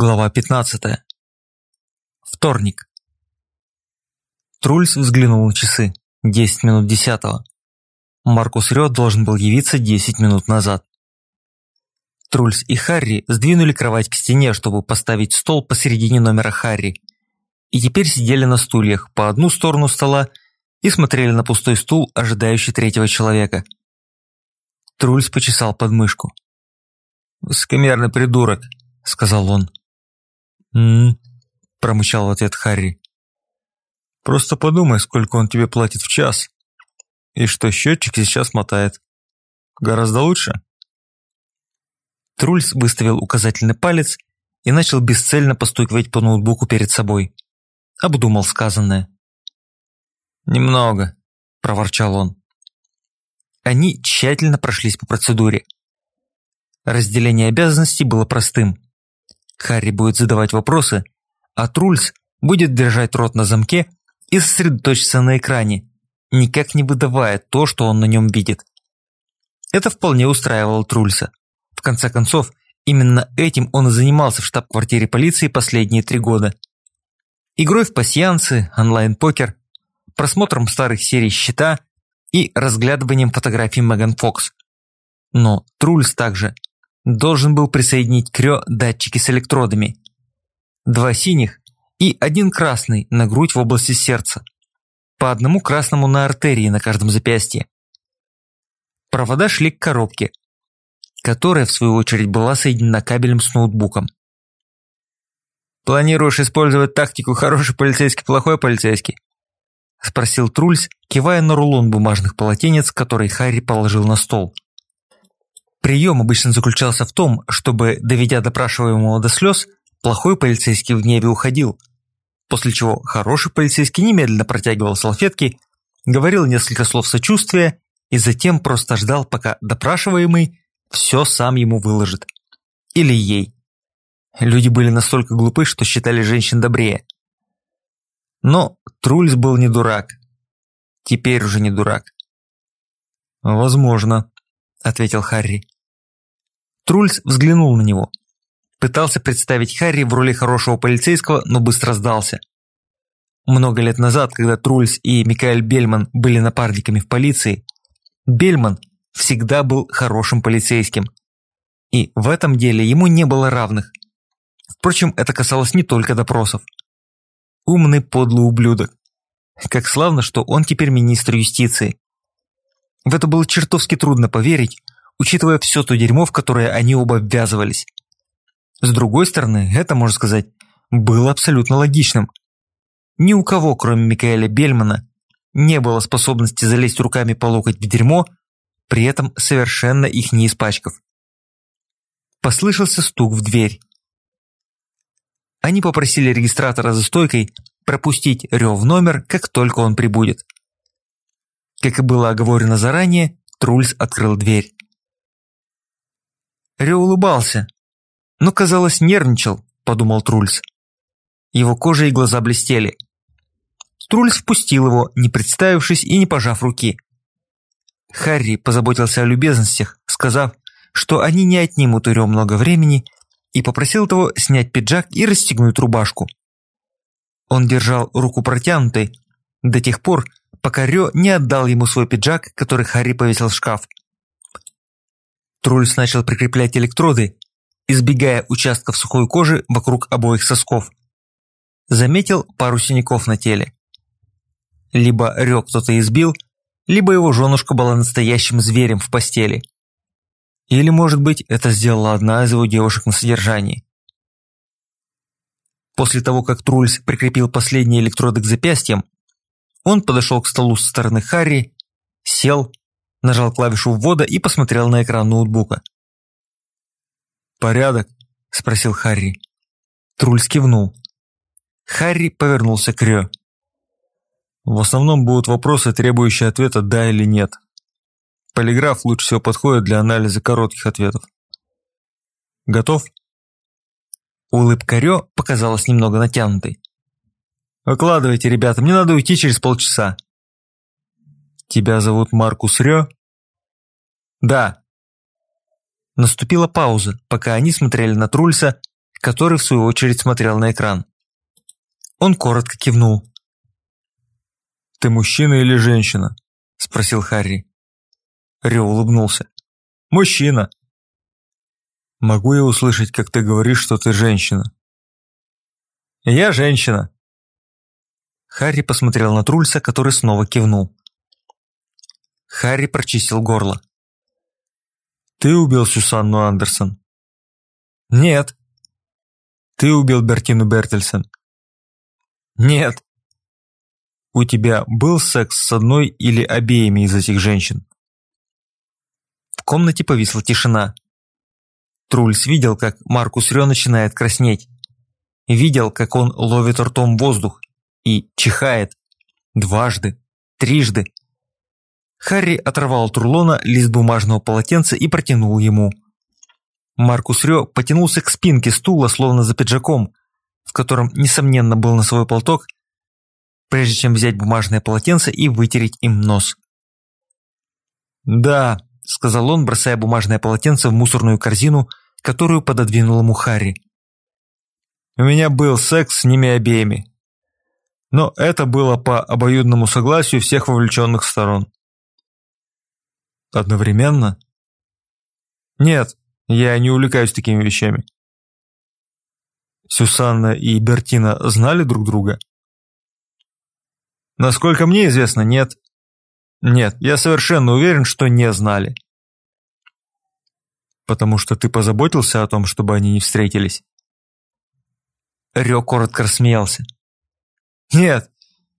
Глава 15. Вторник. Трульс взглянул на часы. 10 минут десятого. Маркус Рё должен был явиться 10 минут назад. Трульс и Харри сдвинули кровать к стене, чтобы поставить стол посередине номера Харри. И теперь сидели на стульях по одну сторону стола и смотрели на пустой стул, ожидающий третьего человека. Трульс почесал подмышку. «Высокомерный придурок», — сказал он. «М-м-м», промычал в ответ Харри. «Просто подумай, сколько он тебе платит в час, и что счетчик сейчас мотает. Гораздо лучше?» Трульс выставил указательный палец и начал бесцельно постукивать по ноутбуку перед собой. Обдумал сказанное. «Немного», – проворчал он. Они тщательно прошлись по процедуре. Разделение обязанностей было простым. Харри будет задавать вопросы, а Трульс будет держать рот на замке и сосредоточиться на экране, никак не выдавая то, что он на нем видит. Это вполне устраивало Трульса. В конце концов, именно этим он и занимался в штаб-квартире полиции последние три года. Игрой в пасьянцы, онлайн-покер, просмотром старых серий «Щита» и разглядыванием фотографий Меган Фокс. Но Трульс также должен был присоединить к Рё датчики с электродами. Два синих и один красный на грудь в области сердца. По одному красному на артерии на каждом запястье. Провода шли к коробке, которая в свою очередь была соединена кабелем с ноутбуком. «Планируешь использовать тактику «хороший полицейский, плохой полицейский»?» Спросил Трульс, кивая на рулон бумажных полотенец, который Харри положил на стол. Прием обычно заключался в том, чтобы, доведя допрашиваемого до слез, плохой полицейский в гневе уходил, после чего хороший полицейский немедленно протягивал салфетки, говорил несколько слов сочувствия и затем просто ждал, пока допрашиваемый все сам ему выложит. Или ей. Люди были настолько глупы, что считали женщин добрее. Но Трульс был не дурак. Теперь уже не дурак. «Возможно», – ответил Харри. Трульс взглянул на него. Пытался представить Харри в роли хорошего полицейского, но быстро сдался. Много лет назад, когда Трульс и Микаэль Бельман были напарниками в полиции, Бельман всегда был хорошим полицейским. И в этом деле ему не было равных. Впрочем, это касалось не только допросов. Умный подлый ублюдок. Как славно, что он теперь министр юстиции. В это было чертовски трудно поверить, учитывая все то дерьмо, в которое они оба ввязывались. С другой стороны, это, можно сказать, было абсолютно логичным. Ни у кого, кроме Микаэля Бельмана, не было способности залезть руками по локоть в дерьмо, при этом совершенно их не испачкав. Послышался стук в дверь. Они попросили регистратора за стойкой пропустить Рё в номер, как только он прибудет. Как и было оговорено заранее, Трульс открыл дверь. Рё улыбался, но, казалось, нервничал, подумал Трульс. Его кожа и глаза блестели. Трульс впустил его, не представившись и не пожав руки. Харри позаботился о любезностях, сказав, что они не отнимут у Рё много времени, и попросил того снять пиджак и расстегнуть рубашку. Он держал руку протянутой до тех пор, пока Рё не отдал ему свой пиджак, который Харри повесил в шкаф. Трульс начал прикреплять электроды, избегая участков сухой кожи вокруг обоих сосков. Заметил пару синяков на теле. Либо Рё кто-то избил, либо его женушка была настоящим зверем в постели. Или, может быть, это сделала одна из его девушек на содержании. После того, как Трульс прикрепил последние электроды к запястьям, он подошел к столу со стороны Харри, сел, нажал клавишу ввода и посмотрел на экран ноутбука. «Порядок?» – спросил Харри. Трульс кивнул. Харри повернулся к Рё. «В основном будут вопросы, требующие ответа «да» или «нет». Полиграф лучше всего подходит для анализа коротких ответов. Готов?» Улыбка Рё показалась немного натянутой. «Выкладывайте, ребята, мне надо уйти через полчаса». «Тебя зовут Маркус Рё?» «Да». Наступила пауза, пока они смотрели на Трульса, который в свою очередь смотрел на экран. Он коротко кивнул. «Ты мужчина или женщина?» – спросил Харри. Рё улыбнулся. «Мужчина». «Могу я услышать, как ты говоришь, что ты женщина?» «Я женщина». Харри посмотрел на Трульса, который снова кивнул. Харри прочистил горло. «Ты убил Сюсанну Андерсон?» «Нет». «Ты убил Бертину Бертельсен?» «Нет». «У тебя был секс с одной или обеими из этих женщин?» В комнате повисла тишина. Трульс видел, как Маркус Рё начинает краснеть. Видел, как он ловит ртом воздух и чихает. Дважды, трижды. Харри оторвал от рулона лист бумажного полотенца и протянул ему. Маркус Рё потянулся к спинке стула, словно за пиджаком, в котором, несомненно, был носовой платок, прежде чем взять бумажное полотенце и вытереть им нос. «Да», – сказал он, бросая бумажное полотенце в мусорную корзину, которую пододвинул ему Харри. «У меня был секс с ними обеими. Но это было по обоюдному согласию всех вовлеченных сторон». Одновременно? Нет, я не увлекаюсь такими вещами. Сюсанна и Бертина знали друг друга? Насколько мне известно, нет. Нет, я совершенно уверен, что не знали. Потому что ты позаботился о том, чтобы они не встретились? Рё коротко рассмеялся. Нет,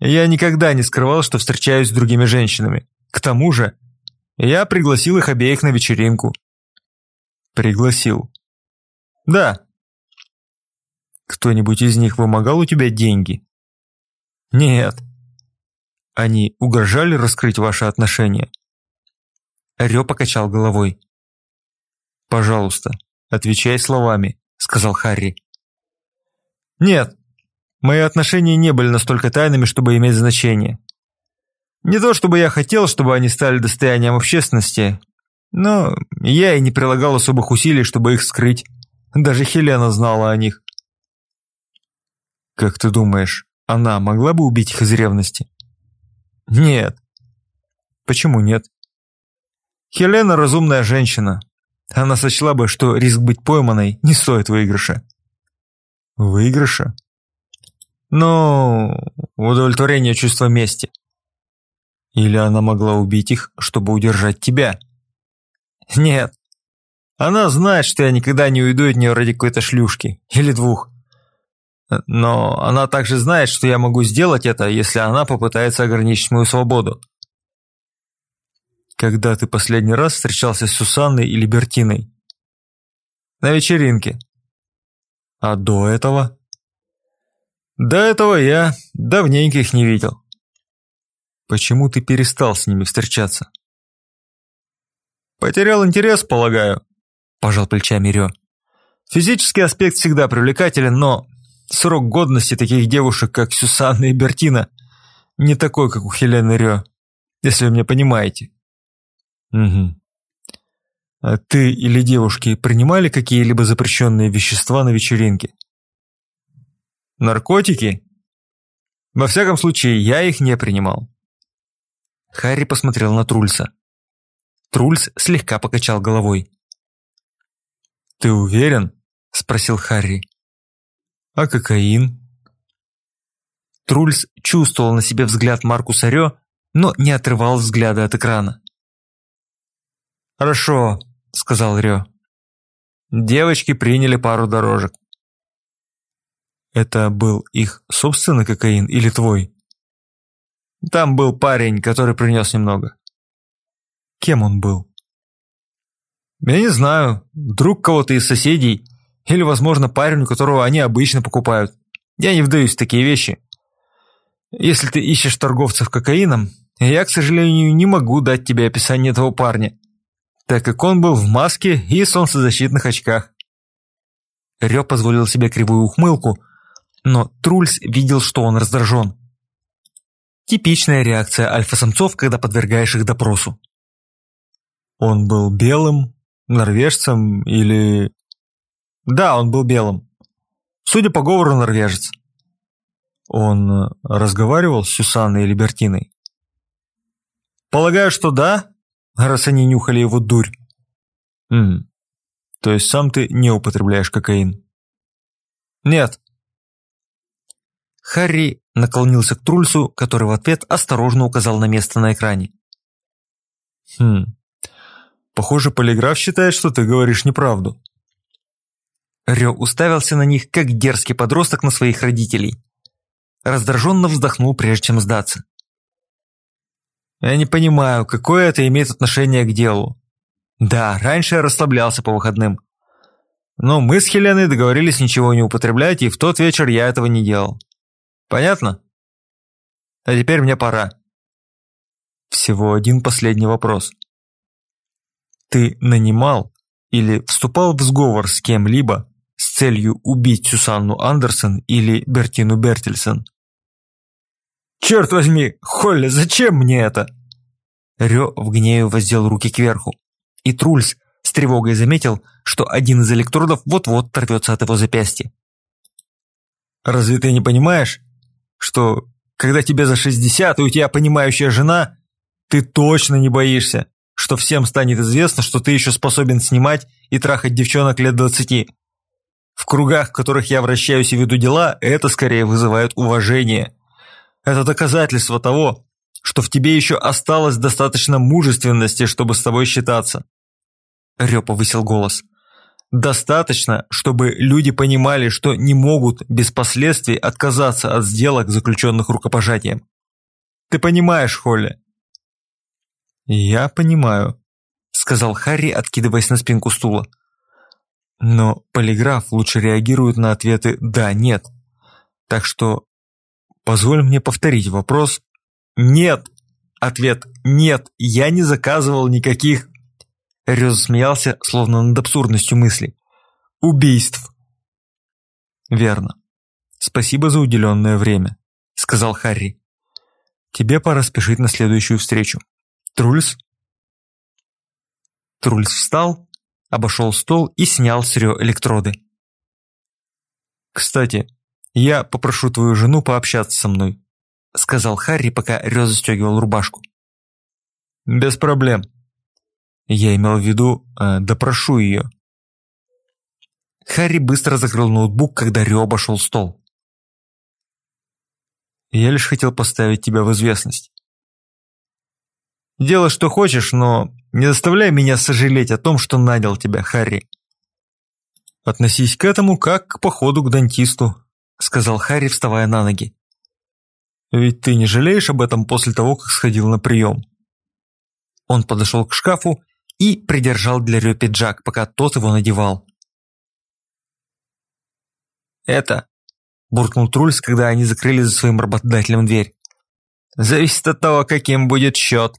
я никогда не скрывал, что встречаюсь с другими женщинами. К тому же, я пригласил их обеих на вечеринку. Пригласил. Да. Кто-нибудь из них вымогал у тебя деньги? Нет. Они угрожали раскрыть ваши отношения? Рё покачал головой. «Пожалуйста, отвечай словами», — сказал Харри. «Нет, мои отношения не были настолько тайными, чтобы иметь значение. Не то чтобы я хотел, чтобы они стали достоянием общественности, но я и не прилагал особых усилий, чтобы их скрыть. Даже Хелена знала о них. Как ты думаешь, она могла бы убить их из ревности? Нет. Почему нет? Хелена разумная женщина. Она сочла бы, что риск быть пойманной не стоит выигрыша. Выигрыша? Ну, удовлетворение чувства мести. Или она могла убить их, чтобы удержать тебя? Нет. Она знает, что я никогда не уйду от нее ради какой-то шлюшки. Или двух. Но она также знает, что я могу сделать это, если она попытается ограничить мою свободу. Когда ты последний раз встречался с Сусанной или Бертиной? На вечеринке. А до этого? До этого я давненько их не видел. Почему ты перестал с ними встречаться? Потерял интерес, полагаю, пожал плечами Рё. Физический аспект всегда привлекателен, но срок годности таких девушек, как Сюсанна и Бертина, не такой, как у Хелены Рё, если вы меня понимаете. Угу. А ты или девушки принимали какие-либо запрещенные вещества на вечеринке? Наркотики? Во всяком случае, я их не принимал. Харри посмотрел на Трульса. Трульс слегка покачал головой. «Ты уверен?» – спросил Харри. «А кокаин?» Трульс чувствовал на себе взгляд Маркуса Рё, но не отрывал взгляда от экрана. «Хорошо», – сказал Рё. «Девочки приняли пару дорожек». «Это был их собственный кокаин или твой?» Там был парень, который принес немного. Кем он был? Я не знаю, друг кого-то из соседей, или, возможно, парень, которого они обычно покупают. Я не вдаюсь в такие вещи. Если ты ищешь торговцев кокаином, я, к сожалению, не могу дать тебе описание этого парня, так как он был в маске и солнцезащитных очках. Рё позволил себе кривую ухмылку, но Трульс видел, что он раздражен. Типичная реакция альфа-самцов, когда подвергаешь их допросу. Он был белым, норвежцем или... Да, он был белым. Судя по говору, норвежец. Он э, разговаривал с Сюсанной или Бертиной? Полагаю, что да, раз они нюхали его дурь. М то есть сам ты не употребляешь кокаин? Нет. Харри наклонился к Трульсу, который в ответ осторожно указал на место на экране. Хм. Похоже, полиграф считает, что ты говоришь неправду. Рё уставился на них, как дерзкий подросток на своих родителей. Раздраженно вздохнул, прежде чем сдаться. «Я не понимаю, какое это имеет отношение к делу. Да, раньше я расслаблялся по выходным. Но мы с Хеленой договорились ничего не употреблять, и в тот вечер я этого не делал. Понятно? А теперь мне пора. Всего один последний вопрос. Ты нанимал или вступал в сговор с кем-либо с целью убить Сюсанну Андерсон или Бертину Бертельсон? «Черт возьми, Холли, зачем мне это?» Рё в гневе воздел руки кверху, и Трульс с тревогой заметил, что один из электродов вот-вот торвется от его запястья. «Разве ты не понимаешь, что когда тебе за 60 и у тебя понимающая жена, ты точно не боишься, что всем станет известно, что ты еще способен снимать и трахать девчонок лет 20. В кругах, в которых я вращаюсь и веду дела, это скорее вызывает уважение. Это доказательство того, что в тебе еще осталось достаточно мужественности, чтобы с тобой считаться. Рё повысил голос. Достаточно, чтобы люди понимали, что не могут без последствий отказаться от сделок, заключенных рукопожатием. Ты понимаешь, Холли? Я понимаю, сказал Харри, откидываясь на спинку стула. Но полиграф лучше реагирует на ответы «да», «нет». Так что позволь мне повторить вопрос. Нет. Ответ «нет». Я не заказывал никаких Рёз смеялся, словно над абсурдностью мысли. «Убийств!» «Верно. Спасибо за уделенное время», — сказал Харри. «Тебе пора спешить на следующую встречу. Трульс?» Трульс встал, обошел стол и снял с Рё электроды. «Кстати, я попрошу твою жену пообщаться со мной», — сказал Харри, пока Рё застегивал рубашку. «Без проблем», я имел в виду, э, допрошу ее. Харри быстро закрыл ноутбук, когда Рё обошел стол. Я лишь хотел поставить тебя в известность. Делай, что хочешь, но не заставляй меня сожалеть о том, что нанял тебя, Харри. Относись к этому как к походу к дантисту, сказал Харри, вставая на ноги. Ведь ты не жалеешь об этом после того, как сходил на прием. Он подошел к шкафу и придержал для Рё пиджак, пока тот его надевал. «Это», – буркнул Трульс, когда они закрыли за своим работодателем дверь, – «зависит от того, каким будет счет».